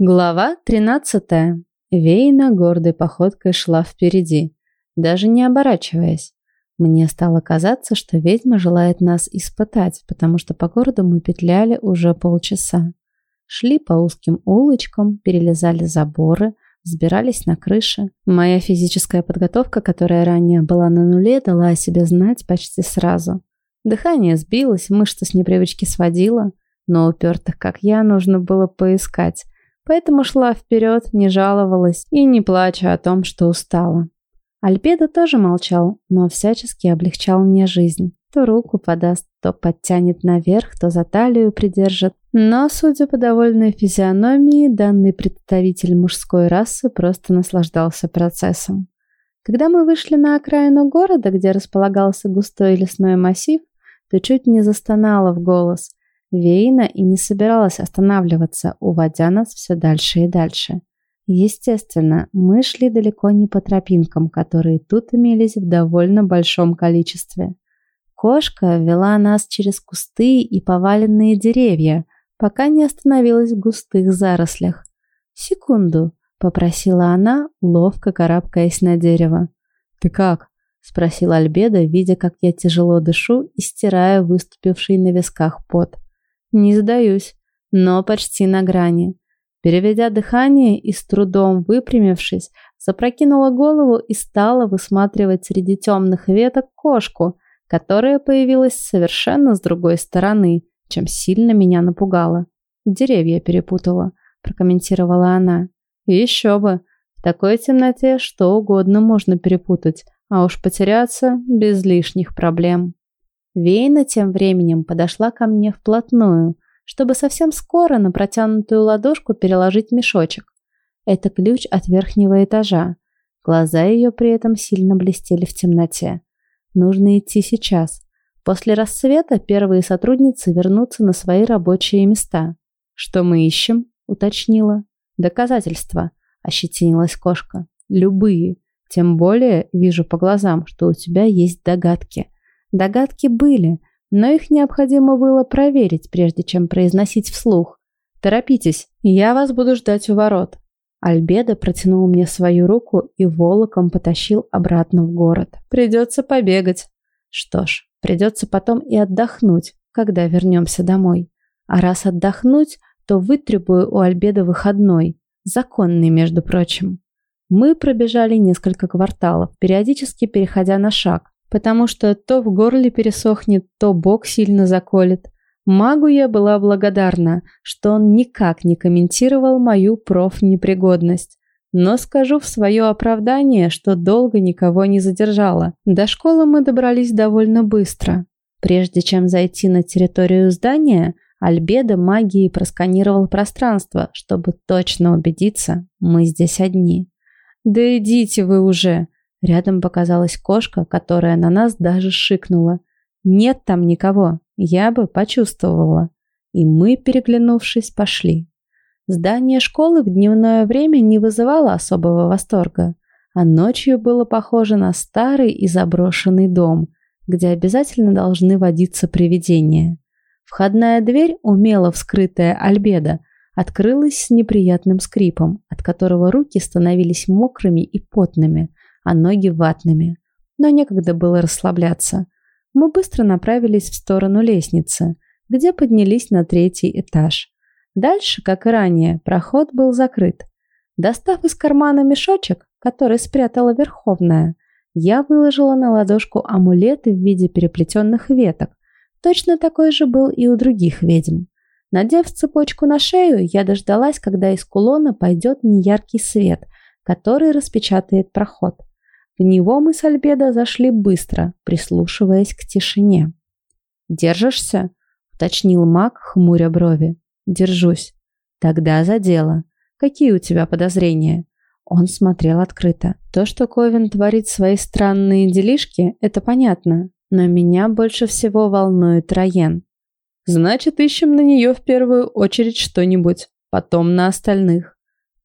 Глава 13. Вейна гордой походкой шла впереди, даже не оборачиваясь. Мне стало казаться, что ведьма желает нас испытать, потому что по городу мы петляли уже полчаса. Шли по узким улочкам, перелезали заборы, взбирались на крыши. Моя физическая подготовка, которая ранее была на нуле, дала о себе знать почти сразу. Дыхание сбилось, мышцы с непривычки сводило, но упертых, как я, нужно было поискать – Поэтому шла вперед, не жаловалась и не плача о том, что устала. Альбедо тоже молчал, но всячески облегчал мне жизнь. То руку подаст, то подтянет наверх, то за талию придержит. Но, судя по довольной физиономии, данный представитель мужской расы просто наслаждался процессом. Когда мы вышли на окраину города, где располагался густой лесной массив, то чуть не застонала в голос. Вейна и не собиралась останавливаться, уводя нас все дальше и дальше. Естественно, мы шли далеко не по тропинкам, которые тут имелись в довольно большом количестве. Кошка вела нас через кусты и поваленные деревья, пока не остановилась в густых зарослях. «Секунду», — попросила она, ловко карабкаясь на дерево. «Ты как?» — спросил Альбедо, видя, как я тяжело дышу и стирая выступивший на висках пот. Не сдаюсь, но почти на грани. Переведя дыхание и с трудом выпрямившись, запрокинула голову и стала высматривать среди темных веток кошку, которая появилась совершенно с другой стороны, чем сильно меня напугала. «Деревья перепутала», – прокомментировала она. «Еще бы! В такой темноте что угодно можно перепутать, а уж потеряться без лишних проблем». Вейна тем временем подошла ко мне вплотную, чтобы совсем скоро на протянутую ладошку переложить мешочек. Это ключ от верхнего этажа. Глаза ее при этом сильно блестели в темноте. Нужно идти сейчас. После рассвета первые сотрудницы вернутся на свои рабочие места. «Что мы ищем?» – уточнила. «Доказательства», – ощетинилась кошка. «Любые. Тем более вижу по глазам, что у тебя есть догадки». Догадки были, но их необходимо было проверить, прежде чем произносить вслух. «Торопитесь, я вас буду ждать у ворот». Альбедо протянул мне свою руку и волоком потащил обратно в город. «Придется побегать». Что ж, придется потом и отдохнуть, когда вернемся домой. А раз отдохнуть, то вытребую у Альбеда выходной. Законный, между прочим. Мы пробежали несколько кварталов, периодически переходя на шаг, потому что то в горле пересохнет, то бок сильно заколет. Магу я была благодарна, что он никак не комментировал мою профнепригодность. Но скажу в свое оправдание, что долго никого не задержала. До школы мы добрались довольно быстро. Прежде чем зайти на территорию здания, Альбедо магией просканировал пространство, чтобы точно убедиться, мы здесь одни. «Да идите вы уже!» Рядом показалась кошка, которая на нас даже шикнула. Нет там никого, я бы почувствовала. И мы, переглянувшись, пошли. Здание школы в дневное время не вызывало особого восторга, а ночью было похоже на старый и заброшенный дом, где обязательно должны водиться привидения. Входная дверь, умело вскрытая альбедо, открылась с неприятным скрипом, от которого руки становились мокрыми и потными, а ноги ватными. Но некогда было расслабляться. Мы быстро направились в сторону лестницы, где поднялись на третий этаж. Дальше, как и ранее, проход был закрыт. Достав из кармана мешочек, который спрятала Верховная, я выложила на ладошку амулет в виде переплетенных веток. Точно такой же был и у других ведьм. Надев цепочку на шею, я дождалась, когда из кулона пойдет неяркий свет, который распечатает проход. В него мы с Альбедо зашли быстро, прислушиваясь к тишине. «Держишься?» — уточнил маг, хмуря брови. «Держусь». «Тогда за дело. Какие у тебя подозрения?» Он смотрел открыто. То, что Ковен творит свои странные делишки, это понятно. Но меня больше всего волнует Раен. Значит, ищем на нее в первую очередь что-нибудь, потом на остальных.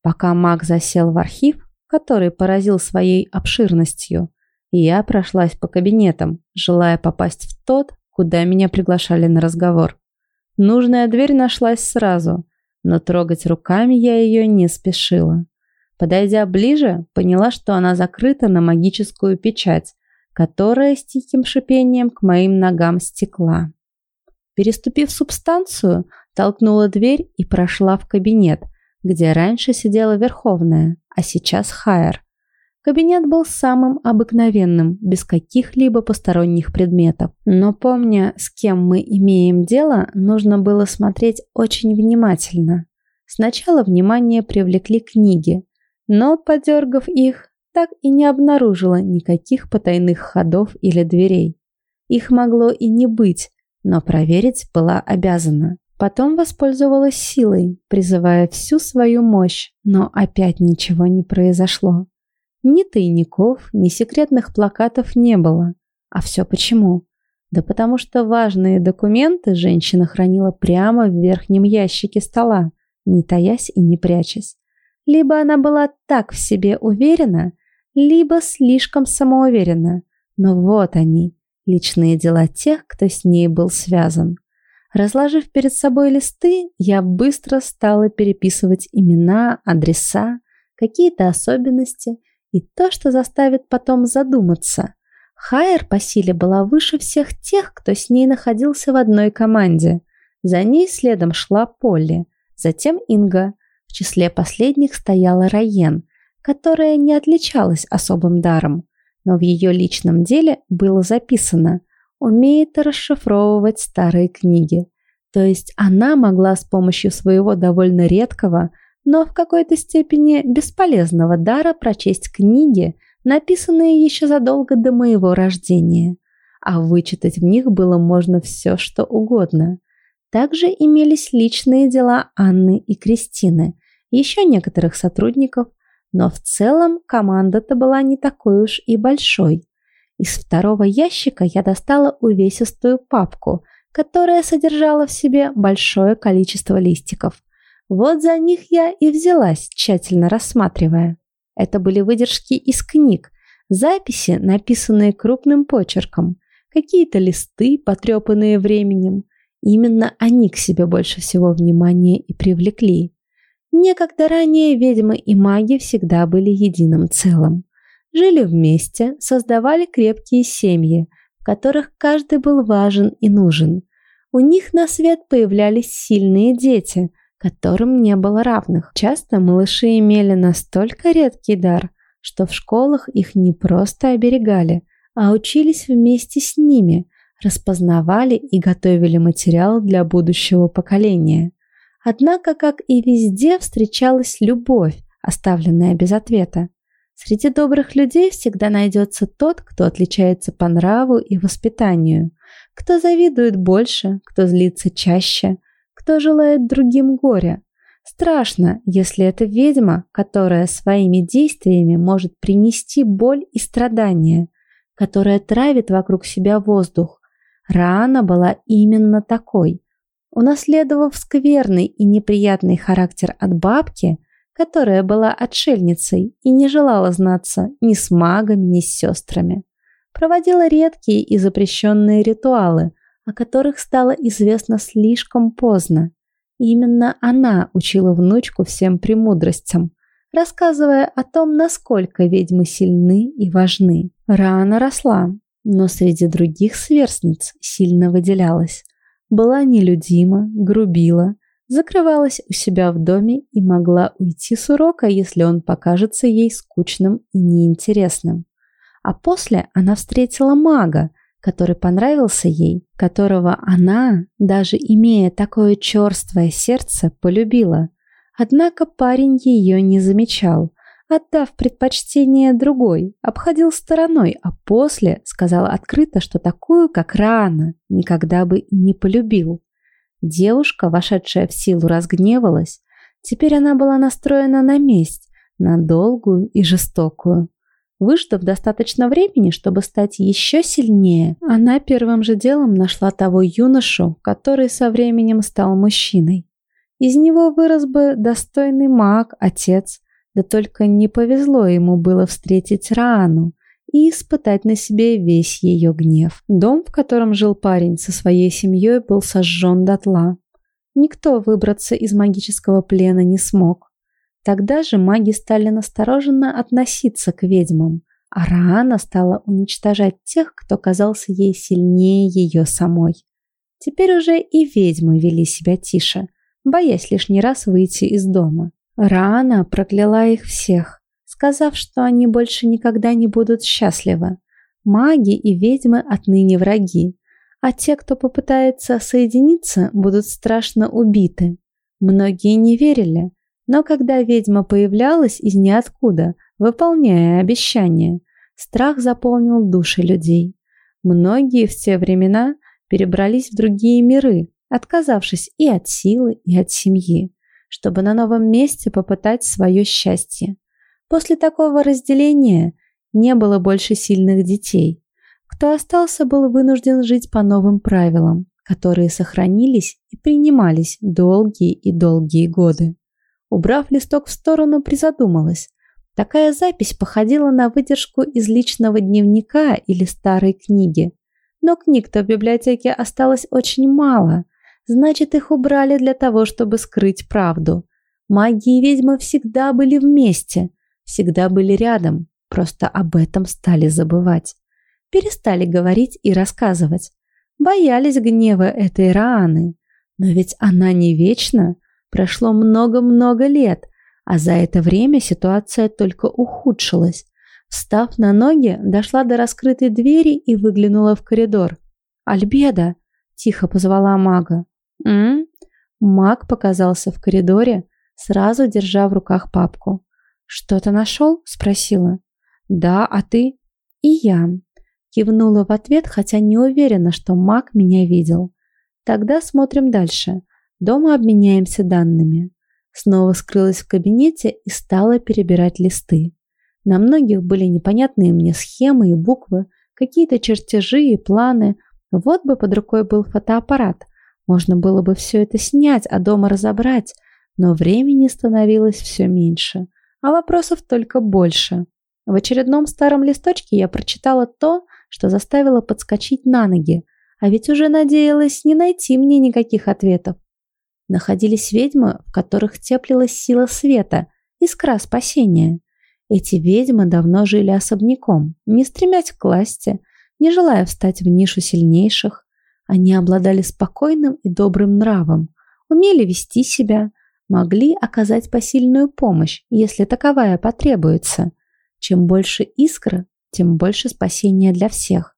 Пока маг засел в архив, который поразил своей обширностью. Я прошлась по кабинетам, желая попасть в тот, куда меня приглашали на разговор. Нужная дверь нашлась сразу. но трогать руками я ее не спешила. Подойдя ближе, поняла, что она закрыта на магическую печать, которая с тихим шипением к моим ногам стекла. Переступив субстанцию, толкнула дверь и прошла в кабинет, где раньше сидела Верховная, а сейчас Хайер. Кабинет был самым обыкновенным, без каких-либо посторонних предметов. Но помня, с кем мы имеем дело, нужно было смотреть очень внимательно. Сначала внимание привлекли книги, но, подергав их, так и не обнаружила никаких потайных ходов или дверей. Их могло и не быть, но проверить была обязана. Потом воспользовалась силой, призывая всю свою мощь, но опять ничего не произошло. Ни тайников, ни секретных плакатов не было. А все почему? Да потому что важные документы женщина хранила прямо в верхнем ящике стола, не таясь и не прячась. Либо она была так в себе уверена, либо слишком самоуверена. Но вот они, личные дела тех, кто с ней был связан. Разложив перед собой листы, я быстро стала переписывать имена, адреса, какие-то особенности и то, что заставит потом задуматься. Хайер по силе была выше всех тех, кто с ней находился в одной команде. За ней следом шла Полли, затем Инга. В числе последних стояла Райен, которая не отличалась особым даром, но в ее личном деле было записано – умеет расшифровывать старые книги. То есть она могла с помощью своего довольно редкого, но в какой-то степени бесполезного дара прочесть книги, написанные еще задолго до моего рождения. А вычитать в них было можно все, что угодно. Также имелись личные дела Анны и Кристины, еще некоторых сотрудников, но в целом команда-то была не такой уж и большой. Из второго ящика я достала увесистую папку, которая содержала в себе большое количество листиков. Вот за них я и взялась, тщательно рассматривая. Это были выдержки из книг, записи, написанные крупным почерком, какие-то листы, потрепанные временем. Именно они к себе больше всего внимания и привлекли. Некогда ранее ведьмы и маги всегда были единым целым жили вместе, создавали крепкие семьи, в которых каждый был важен и нужен. У них на свет появлялись сильные дети, которым не было равных. Часто малыши имели настолько редкий дар, что в школах их не просто оберегали, а учились вместе с ними, распознавали и готовили материал для будущего поколения. Однако, как и везде, встречалась любовь, оставленная без ответа. Среди добрых людей всегда найдется тот, кто отличается по нраву и воспитанию, кто завидует больше, кто злится чаще, кто желает другим горя. Страшно, если это ведьма, которая своими действиями может принести боль и страдания, которая травит вокруг себя воздух. Раана была именно такой. Унаследовав скверный и неприятный характер от бабки – которая была отшельницей и не желала знаться ни с магами, ни с сестрами. Проводила редкие и запрещенные ритуалы, о которых стало известно слишком поздно. Именно она учила внучку всем премудростям, рассказывая о том, насколько ведьмы сильны и важны. Рано росла, но среди других сверстниц сильно выделялась. Была нелюдима, грубила, закрывалась у себя в доме и могла уйти с урока, если он покажется ей скучным и неинтересным. А после она встретила мага, который понравился ей, которого она, даже имея такое черствое сердце, полюбила. Однако парень ее не замечал, отдав предпочтение другой, обходил стороной, а после сказал открыто, что такую, как Рана, никогда бы не полюбил. Девушка, вошедшая в силу, разгневалась. Теперь она была настроена на месть, на долгую и жестокую. Выждав достаточно времени, чтобы стать еще сильнее, она первым же делом нашла того юношу, который со временем стал мужчиной. Из него вырос бы достойный маг, отец, да только не повезло ему было встретить Раану, и испытать на себе весь ее гнев. Дом, в котором жил парень со своей семьей, был сожжен дотла. никто выбраться из магического плена не смог. Тогда же маги стали настороженно относиться к ведьмам, а Раана стала уничтожать тех, кто казался ей сильнее ее самой. Теперь уже и ведьмы вели себя тише, боясь лишний раз выйти из дома. Раана прокляла их всех, сказав, что они больше никогда не будут счастливы. Маги и ведьмы отныне враги, а те, кто попытается соединиться, будут страшно убиты. Многие не верили, но когда ведьма появлялась из ниоткуда, выполняя обещания, страх заполнил души людей. Многие в те времена перебрались в другие миры, отказавшись и от силы, и от семьи, чтобы на новом месте попытать свое счастье. После такого разделения не было больше сильных детей. Кто остался, был вынужден жить по новым правилам, которые сохранились и принимались долгие и долгие годы. Убрав листок в сторону, призадумалась. Такая запись походила на выдержку из личного дневника или старой книги. Но книг-то в библиотеке осталось очень мало. Значит, их убрали для того, чтобы скрыть правду. Маги и ведьмы всегда были вместе, всегда были рядом, просто об этом стали забывать. Перестали говорить и рассказывать. Боялись гнева этой Рааны. Но ведь она не вечна. Прошло много-много лет, а за это время ситуация только ухудшилась. Встав на ноги, дошла до раскрытой двери и выглянула в коридор. «Альбеда!» – тихо позвала мага. «М?», Маг показался в коридоре, сразу держа в руках папку. «Что-то нашел?» – спросила. «Да, а ты?» «И я». Кивнула в ответ, хотя не уверена, что маг меня видел. «Тогда смотрим дальше. Дома обменяемся данными. Снова скрылась в кабинете и стала перебирать листы. На многих были непонятные мне схемы и буквы, какие-то чертежи и планы. Вот бы под рукой был фотоаппарат. Можно было бы все это снять, а дома разобрать. Но времени становилось все меньше, а вопросов только больше. В очередном старом листочке я прочитала то, что заставило подскочить на ноги, а ведь уже надеялась не найти мне никаких ответов находились ведьмы, в которых теплилась сила света, искра спасения. Эти ведьмы давно жили особняком, не стремясь к власти, не желая встать в нишу сильнейших. Они обладали спокойным и добрым нравом, умели вести себя, могли оказать посильную помощь, если таковая потребуется. Чем больше искра, тем больше спасения для всех.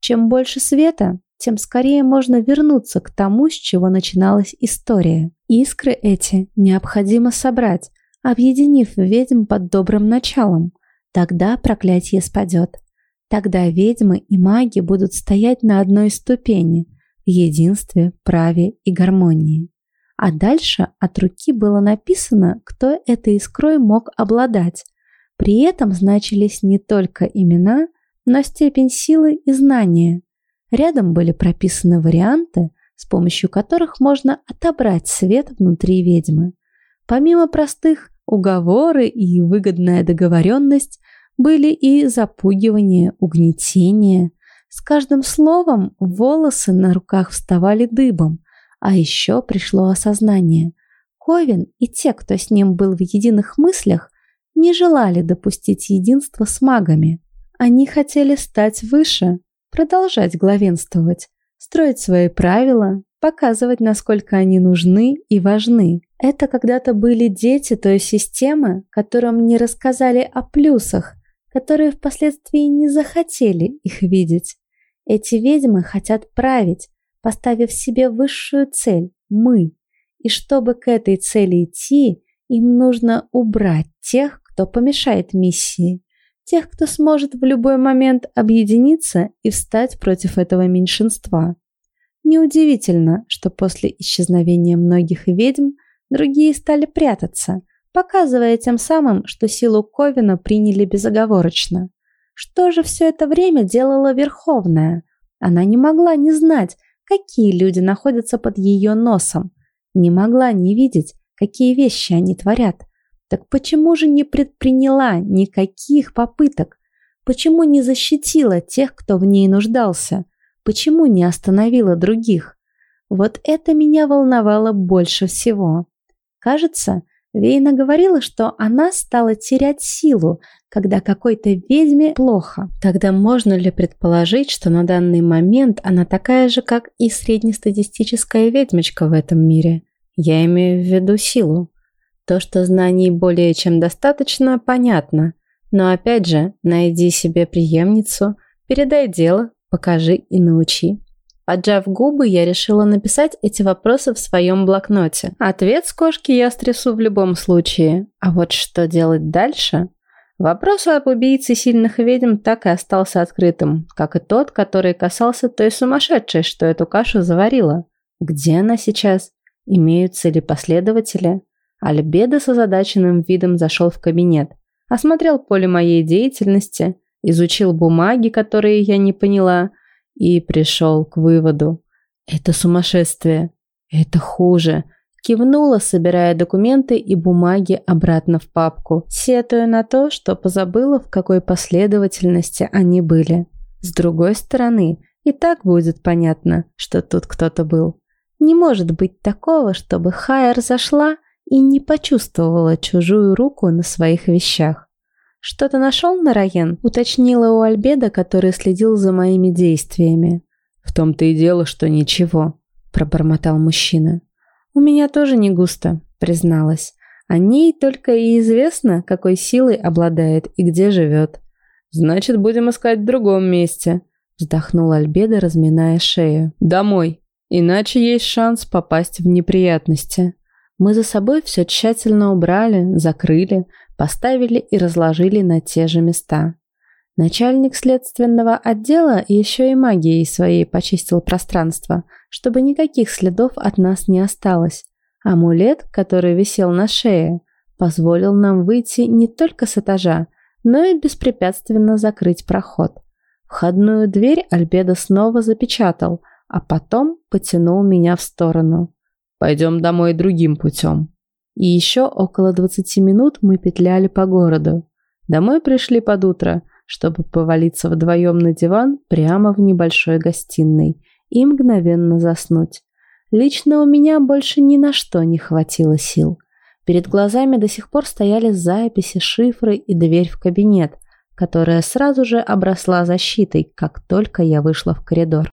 Чем больше света, тем скорее можно вернуться к тому, с чего начиналась история. Искры эти необходимо собрать, объединив ведьм под добрым началом. Тогда проклятие спадет. Тогда ведьмы и маги будут стоять на одной ступени в единстве, праве и гармонии. А дальше от руки было написано, кто этой искрой мог обладать. При этом значились не только имена, но степень силы и знания – Рядом были прописаны варианты, с помощью которых можно отобрать свет внутри ведьмы. Помимо простых уговоры и выгодная договоренность, были и запугивание, угнетение. С каждым словом волосы на руках вставали дыбом, а еще пришло осознание. Ковин и те, кто с ним был в единых мыслях, не желали допустить единства с магами. Они хотели стать выше, продолжать главенствовать, строить свои правила, показывать, насколько они нужны и важны. Это когда-то были дети той системы, которым не рассказали о плюсах, которые впоследствии не захотели их видеть. Эти ведьмы хотят править, поставив себе высшую цель – мы. И чтобы к этой цели идти, им нужно убрать тех, кто помешает миссии тех, кто сможет в любой момент объединиться и встать против этого меньшинства. Неудивительно, что после исчезновения многих ведьм другие стали прятаться, показывая тем самым, что силу Ковина приняли безоговорочно. Что же все это время делала Верховная? Она не могла не знать, какие люди находятся под ее носом, не могла не видеть, какие вещи они творят, так почему же не предприняла никаких попыток? Почему не защитила тех, кто в ней нуждался? Почему не остановила других? Вот это меня волновало больше всего. Кажется, Вейна говорила, что она стала терять силу, когда какой-то ведьме плохо. Тогда можно ли предположить, что на данный момент она такая же, как и среднестатистическая ведьмочка в этом мире? Я имею в виду силу. То, что знаний более чем достаточно, понятно. Но опять же, найди себе преемницу, передай дело, покажи и научи. Поджав губы, я решила написать эти вопросы в своем блокноте. Ответ с кошки я стрясу в любом случае. А вот что делать дальше? Вопрос об убийце сильных ведьм так и остался открытым, как и тот, который касался той сумасшедшей, что эту кашу заварила. Где она сейчас? Имеются ли последователи? Альбедо с озадаченным видом зашел в кабинет, осмотрел поле моей деятельности, изучил бумаги, которые я не поняла, и пришел к выводу. Это сумасшествие. Это хуже. Кивнула, собирая документы и бумаги обратно в папку, сетуя на то, что позабыла, в какой последовательности они были. С другой стороны, и так будет понятно, что тут кто-то был. Не может быть такого, чтобы Хайер зашла и не почувствовала чужую руку на своих вещах. «Что-то нашел, Нараен?» – уточнила у Альбеда, который следил за моими действиями. «В том-то и дело, что ничего», – пробормотал мужчина. «У меня тоже не густо», – призналась. «О ней только и известно, какой силой обладает и где живет». «Значит, будем искать в другом месте», – вздохнул Альбеда, разминая шею. «Домой. Иначе есть шанс попасть в неприятности». Мы за собой все тщательно убрали, закрыли, поставили и разложили на те же места. Начальник следственного отдела еще и магией своей почистил пространство, чтобы никаких следов от нас не осталось. Амулет, который висел на шее, позволил нам выйти не только с этажа, но и беспрепятственно закрыть проход. Входную дверь Альбедо снова запечатал, а потом потянул меня в сторону. «Пойдем домой другим путем», и еще около 20 минут мы петляли по городу. Домой пришли под утро, чтобы повалиться вдвоем на диван прямо в небольшой гостиной и мгновенно заснуть. Лично у меня больше ни на что не хватило сил. Перед глазами до сих пор стояли записи, шифры и дверь в кабинет, которая сразу же обросла защитой, как только я вышла в коридор.